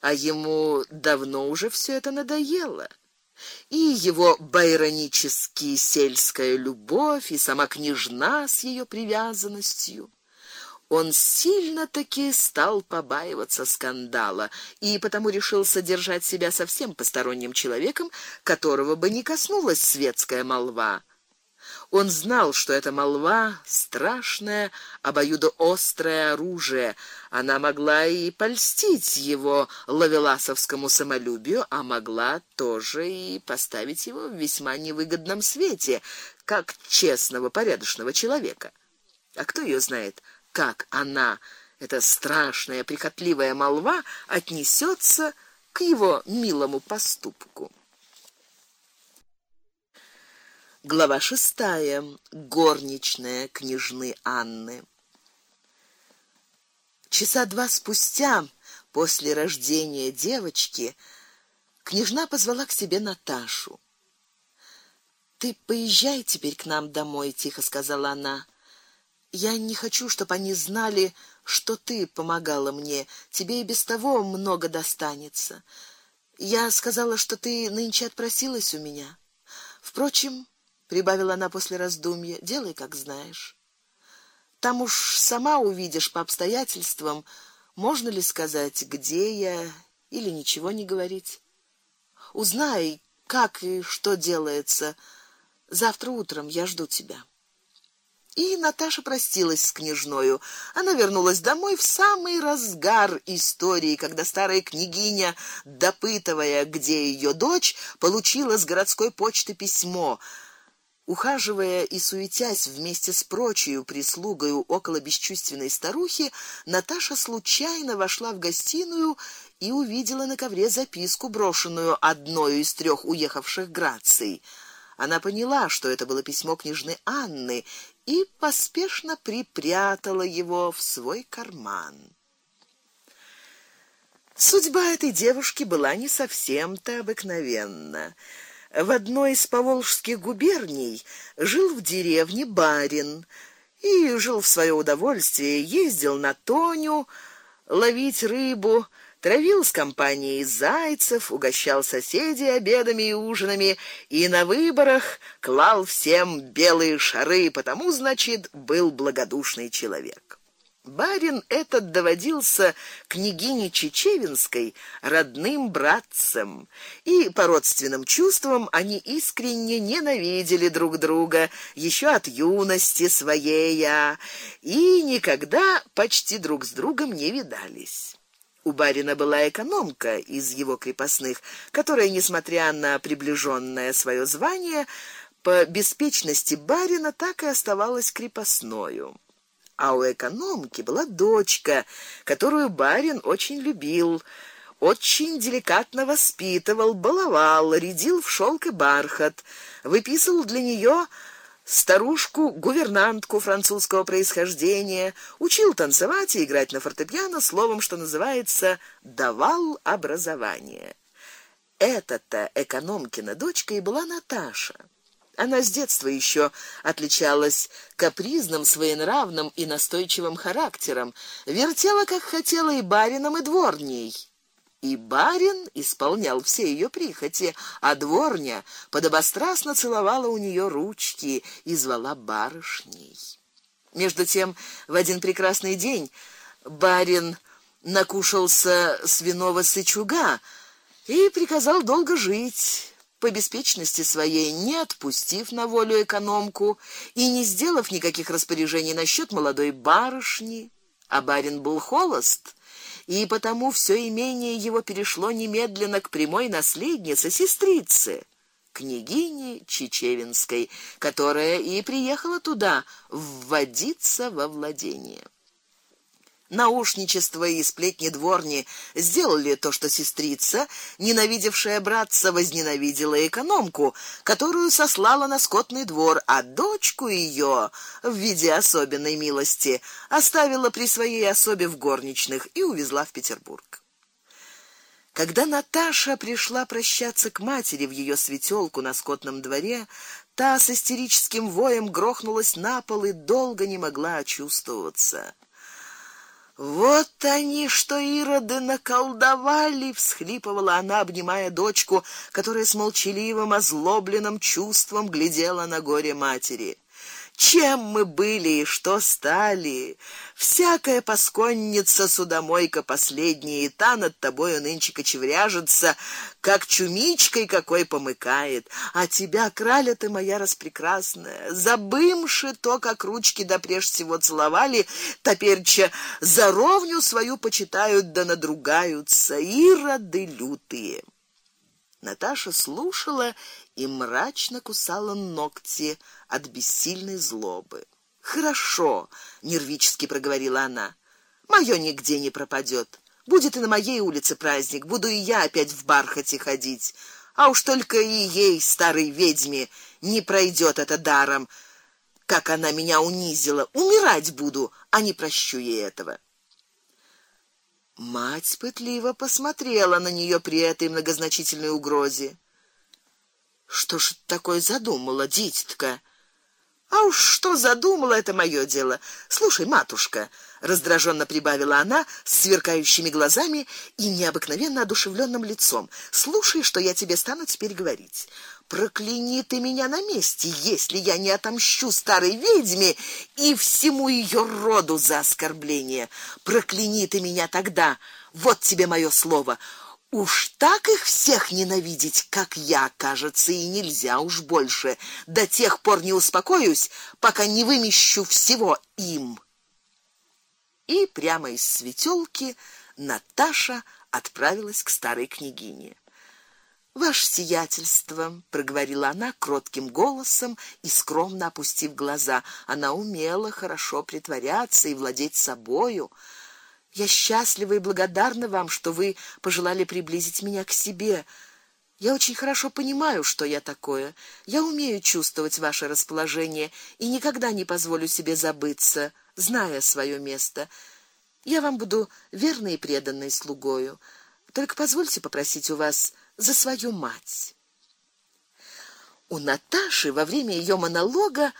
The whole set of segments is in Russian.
а ему давно уже все это надоело. И его байронический сельская любовь, и сама княжна с ее привязанностью он сильно таки стал побаиваться скандала и потому решил содержать себя совсем посторонним человеком, которого бы не коснулась светская молва. Он знал, что эта молва страшное, обоюдоострое оружие. Она могла и польстить его лавеласовскому самолюбию, а могла тоже и поставить его в весьма невыгодном свете, как честного, порядочного человека. А кто ее знает? как она, эта страшная прихотливая молва, отнесется к его милому поступку. Глава шестая. Горничная княжны Анны. Часа два спустя после рождения девочки княжна позвала к себе Наташу. Ты поезжай теперь к нам домой, тихо сказала она. Я не хочу, чтобы они знали, что ты помогала мне. Тебе и без того много достанется. Я сказала, что ты нынче отпросилась у меня. Впрочем, прибавила она после раздумья, делай, как знаешь. Там уж сама увидишь по обстоятельствам, можно ли сказать, где я или ничего не говорить. Узнай, как и что делается. Завтра утром я жду тебя. И Наташа простилась с княжною. Она вернулась домой в самый разгар истории, когда старая княгиня, допытывая, где ее дочь, получила с городской почты письмо. Ухаживая и суетясь вместе с прочей прислугой около бесчувственной старухи, Наташа случайно вошла в гостиную и увидела на ковре записку, брошенную одной из трех уехавших граций. Она поняла, что это было письмо княжны Анны, и поспешно припрятала его в свой карман. Судьба этой девушки была не совсем-то обыкновенна. В одной из поволжских губерний жил в деревне барин и жил в свое удовольствие, ездил на Тоню ловить рыбу, травил с компанией зайцев, угощал соседей обедами и ужинами и на выборах клал всем белые шары, потому значит, был благодушный человек. Барин этот доводился княгине Чечевинской родным братцем, и по родственным чувствам они искренне ненавидели друг друга еще от юности своей, и никогда почти друг с другом не видались. У барина была экономка из его крепостных, которая, несмотря на приближенное свое звание, по беспечности барина так и оставалась крепостною. А у экономки была дочка, которую барин очень любил, очень деликатно воспитывал, баловал, рядил в шелк и бархат, выписывал для нее старушку гувернантку французского происхождения, учил танцевать и играть на фортепиано, словом, что называется, давал образование. Эта-то экономкина дочка и была Наташа. Она с детства еще отличалась капризным, своенравным и настойчивым характером, вертела как хотела и барином, и дворней. И барин исполнял все ее прихоти, а дворня подобострастно целовала у нее ручки и звала барышней. Между тем, в один прекрасный день барин накушался свиного сычуга и приказал долго жить, по беспечности своей не отпустив на волю экономку и не сделав никаких распоряжений насчет молодой барышни, а барин был холост и потому все имение его перешло немедленно к прямой наследнице, сестрице, княгине Чечевинской, которая и приехала туда вводиться во владение наушничество и сплетни дворни сделали то, что сестрица, ненавидевшая братца, возненавидела экономку, которую сослала на скотный двор, а дочку ее в виде особенной милости оставила при своей особе в горничных и увезла в Петербург. Когда Наташа пришла прощаться к матери в ее светелку на скотном дворе, та с истерическим воем грохнулась на пол и долго не могла очувствоваться. Вот они, что ироды наколдовали, всхлипывала она, обнимая дочку, которая с молчаливым озлобленным чувством глядела на горе матери чем мы были и что стали. Всякая посконница судомойка последняя, и та над тобою нынче кочевряжется, как чумичкой какой помыкает. А тебя, краля ты моя распрекрасная, забымши то, как ручки да прежде всего целовали, теперьча за ровню свою почитают да надругаются, ироды лютые. Наташа слушала и мрачно кусала ногти от бессильной злобы. Хорошо, нервически проговорила она. Моё нигде не пропадет. Будет и на моей улице праздник, буду и я опять в бархате ходить. А уж только и ей, старой ведьме, не пройдет это даром. Как она меня унизила, умирать буду, а не прощу ей этого. Мать пытливо посмотрела на неё при этой многозначительной угрозе. Что ж такое задумала, дитятка? А уж что задумала это моё дело. Слушай, матушка, раздраженно прибавила она с сверкающими глазами и необыкновенно одушевленным лицом. Слушай, что я тебе стану теперь говорить. Прокляни ты меня на месте, если я не отомщу старой ведьме и всему ее роду за оскорбление. Прокляни ты меня тогда. Вот тебе моё слово. Уж так их всех ненавидеть, как я, кажется, и нельзя уж больше. До тех пор не успокоюсь, пока не вымещу всего им. И прямо из светелки Наташа отправилась к старой княгине. Ваше сиятельство, проговорила она кротким голосом и скромно опустив глаза. Она умела хорошо притворяться и владеть собою. Я счастлива и благодарна вам, что вы пожелали приблизить меня к себе. Я очень хорошо понимаю, что я такое. Я умею чувствовать ваше расположение и никогда не позволю себе забыться, зная свое место. Я вам буду верной и преданной слугою. Только позвольте попросить у вас за свою мать. У Наташи во время ее монолога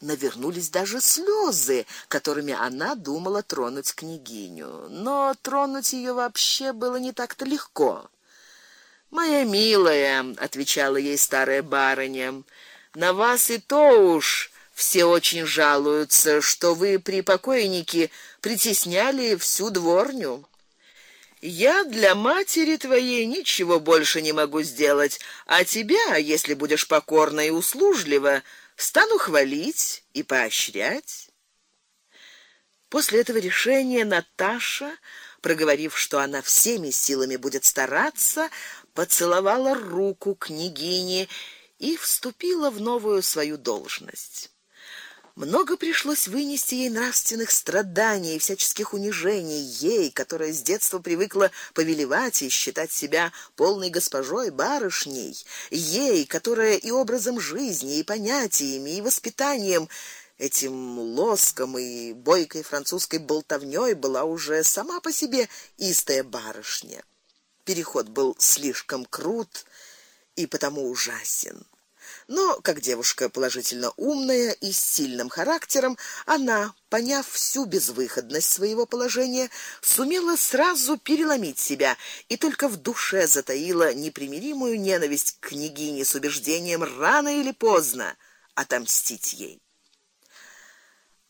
навернулись даже слезы, которыми она думала тронуть княгиню, но тронуть ее вообще было не так-то легко. Моя милая, отвечала ей старая барыня. На вас и то уж все очень жалуются, что вы при покойнике притесняли всю дворню. Я для матери твоей ничего больше не могу сделать, а тебя, если будешь покорна и услужлива, стану хвалить и поощрять. После этого решения Наташа, проговорив, что она всеми силами будет стараться, поцеловала руку княгини и вступила в новую свою должность. Много пришлось вынести ей нравственных страданий и всяческих унижений ей, которая с детства привыкла повелевать и считать себя полной госпожой, барышней, ей, которая и образом жизни, и понятиями, и воспитанием этим лоском и бойкой французской болтовнёй была уже сама по себе истая барышня. Переход был слишком крут и потому ужасен. Но, как девушка положительно умная и с сильным характером, она, поняв всю безвыходность своего положения, сумела сразу переломить себя и только в душе затаила непримиримую ненависть к княгине с убеждением рано или поздно отомстить ей.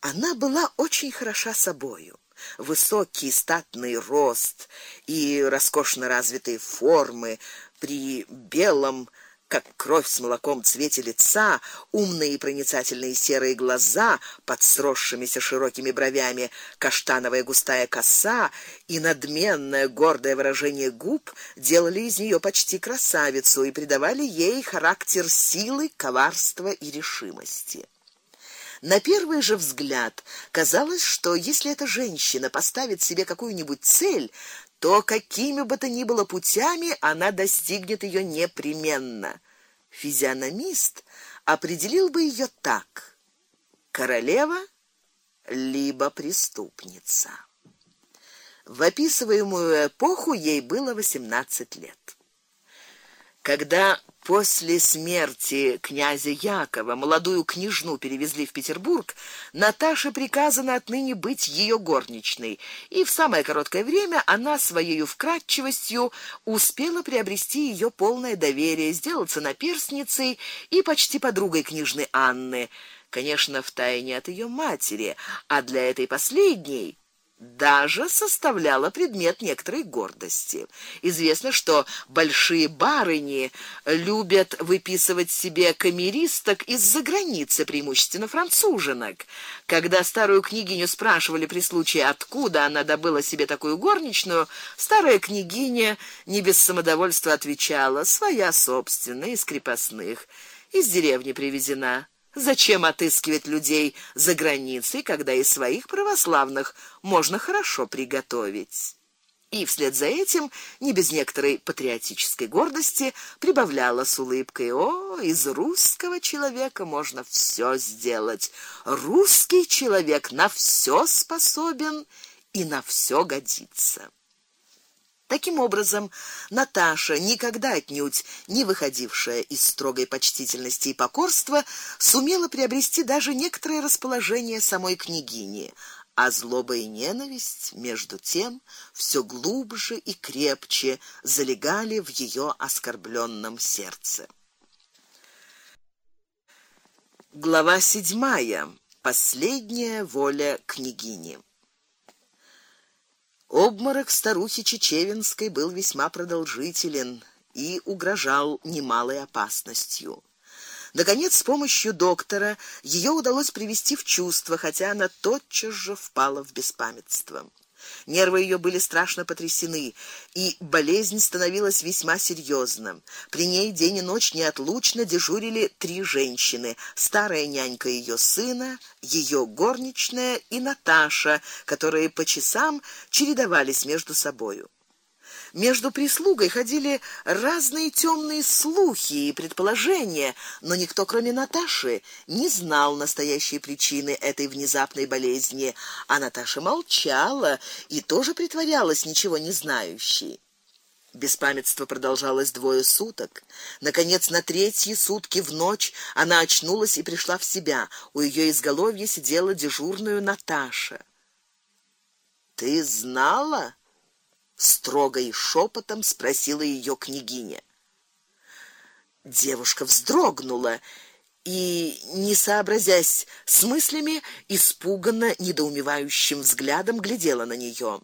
Она была очень хороша собою высокий статный рост и роскошно развитые формы при белом как кровь с молоком цвете лица, умные и проницательные серые глаза под сросшимися широкими бровями, каштановая густая коса и надменное гордое выражение губ делали из нее почти красавицу и придавали ей характер силы, коварства и решимости. На первый же взгляд казалось, что если эта женщина поставит себе какую-нибудь цель, то какими бы то ни было путями она достигнет ее непременно. Физиономист определил бы ее так: королева либо преступница. В описываемую эпоху ей было 18 лет. Когда после смерти князя Якова молодую княжну перевезли в Петербург, Наташе приказано отныне быть ее горничной, и в самое короткое время она своей вкрадчивостью успела приобрести ее полное доверие, сделаться наперсницей и почти подругой княжны Анны, конечно, в тайне от ее матери, а для этой последней даже составляла предмет некоторой гордости. Известно, что большие барыни любят выписывать себе камеристок из-за границы, преимущественно француженок. Когда старую княгиню спрашивали при случае, откуда она добыла себе такую горничную, старая княгиня не без самодовольства отвечала: "Своя собственная из крепостных, из деревни привезена". Зачем отыскивать людей за границей, когда и своих православных можно хорошо приготовить? И вслед за этим, не без некоторой патриотической гордости, прибавляла с улыбкой: "О, из русского человека можно все сделать. Русский человек на все способен и на все годится". Таким образом, Наташа, никогда отнюдь не выходившая из строгой почтительности и покорства, сумела приобрести даже некоторое расположение самой княгини, а злоба и ненависть между тем все глубже и крепче залегали в ее оскорбленном сердце. Глава седьмая. Последняя воля княгини. Обморок старухи Чечевинской был весьма продолжителен и угрожал немалой опасностью. Наконец, с помощью доктора ее удалось привести в чувство, хотя она тотчас же впала в беспамятство. Нервы ее были страшно потрясены, и болезнь становилась весьма серьёзна. При ней день и ночь неотлучно дежурили три женщины: старая нянька ее сына, ее горничная и Наташа, которые по часам чередовались между собою. Между прислугой ходили разные темные слухи и предположения, но никто, кроме Наташи, не знал настоящей причины этой внезапной болезни, а Наташа молчала и тоже притворялась ничего не знающей. Беспамятство продолжалось двое суток. Наконец, на третьи сутки в ночь она очнулась и пришла в себя. У ее изголовья сидела дежурная Наташа. Ты знала? Строго и шепотом спросила ее княгиня. Девушка вздрогнула и, не сообразясь с мыслями, испуганно недоумевающим взглядом глядела на нее.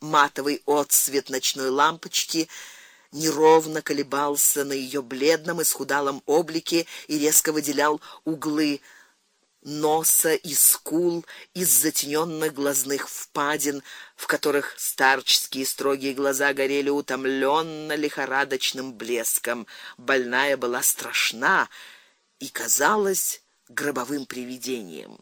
Матовый отсвет ночной лампочки неровно колебался на ее бледном и схудалом облике и резко выделял углы носа и скул, из затенённых глазных впадин, в которых старческие строгие глаза горели утомлённо лихорадочным блеском. Больная была страшна и казалась гробовым привидением.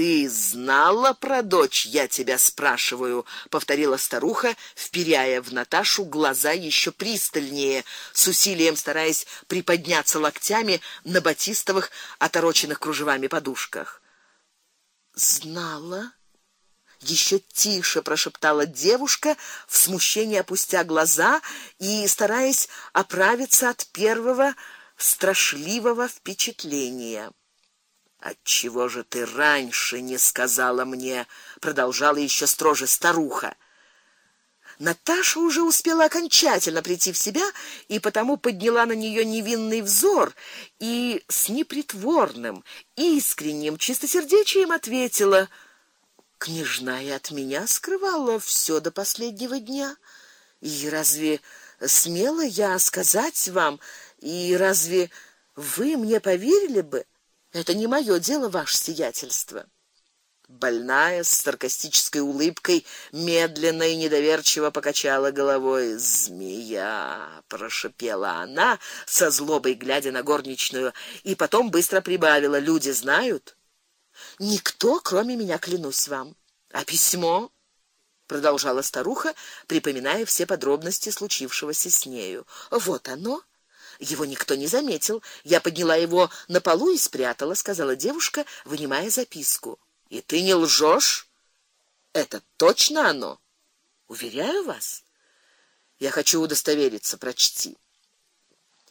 Ты знала про дочь, я тебя спрашиваю, повторила старуха, вперяя в Наташу глаза еще пристальнее, с усилием стараясь приподняться локтями на батистовых отороченных кружевами подушках. Знала? Еще тише прошептала девушка, в смущении опустя глаза и стараясь оправиться от первого страшливого впечатления. От чего же ты раньше не сказала мне? продолжала еще строже старуха. Наташа уже успела окончательно прийти в себя и потому подняла на нее невинный взор и с непритворным, искренним чистосердечием ответила: "Княжна и от меня скрывала все до последнего дня. И разве смела я сказать вам, и разве вы мне поверили бы?" Это не мое дело, ваше сиятельство. Больная с саркастической улыбкой медленно и недоверчиво покачала головой. "Змея", прошипела она, со злобой глядя на горничную, и потом быстро прибавила: "Люди знают? Никто, кроме меня, клянусь вам. А письмо?" продолжала старуха, припоминая все подробности случившегося с нею. "Вот оно. Его никто не заметил. Я подняла его на полу и спрятала, сказала девушка, вынимая записку. И ты не лжешь? Это точно оно. Уверяю вас. Я хочу удостовериться, прочти.